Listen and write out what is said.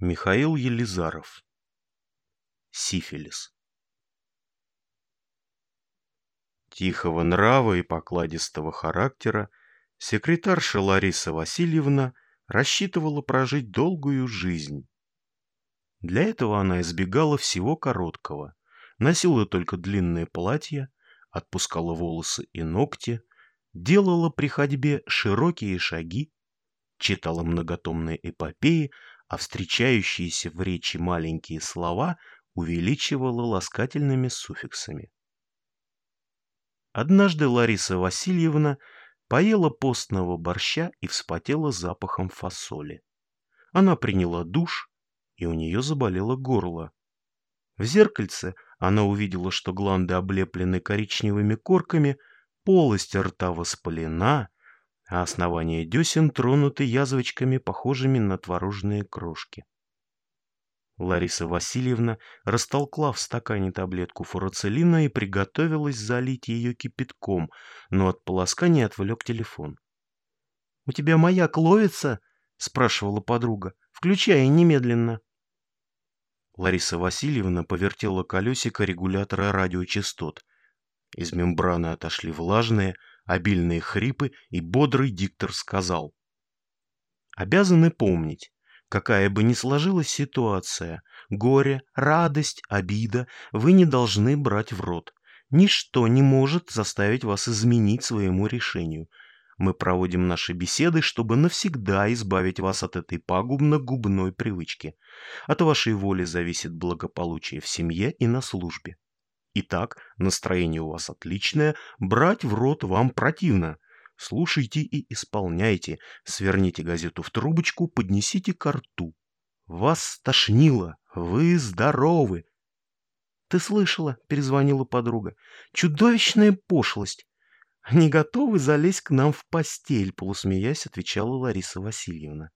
Михаил Елизаров. Сифилис. Тихого нрава и покладистого характера секретарша Лариса Васильевна рассчитывала прожить долгую жизнь. Для этого она избегала всего короткого, носила только длинные платья, отпускала волосы и ногти, делала при ходьбе широкие шаги, читала многотомные эпопеи а встречающиеся в речи маленькие слова увеличивала ласкательными суффиксами. Однажды Лариса Васильевна поела постного борща и вспотела запахом фасоли. Она приняла душ, и у нее заболело горло. В зеркальце она увидела, что гланды облеплены коричневыми корками, полость рта воспалена, а основания десен тронуты язвочками, похожими на творожные крошки. Лариса Васильевна растолкла в стакане таблетку фурацелина и приготовилась залить ее кипятком, но от полоскания отвлек телефон. «У тебя маяк ловится?» — спрашивала подруга. «Включай немедленно». Лариса Васильевна повертела колесико регулятора радиочастот. Из мембраны отошли влажные, обильные хрипы, и бодрый диктор сказал. Обязаны помнить, какая бы ни сложилась ситуация, горе, радость, обида, вы не должны брать в рот. Ничто не может заставить вас изменить своему решению. Мы проводим наши беседы, чтобы навсегда избавить вас от этой пагубно-губной привычки. От вашей воли зависит благополучие в семье и на службе. Итак, настроение у вас отличное, брать в рот вам противно. Слушайте и исполняйте. Сверните газету в трубочку, поднесите ко рту. Вас стошнило, вы здоровы. Ты слышала, перезвонила подруга. Чудовищная пошлость. Они готовы залезть к нам в постель, полусмеясь, отвечала Лариса Васильевна.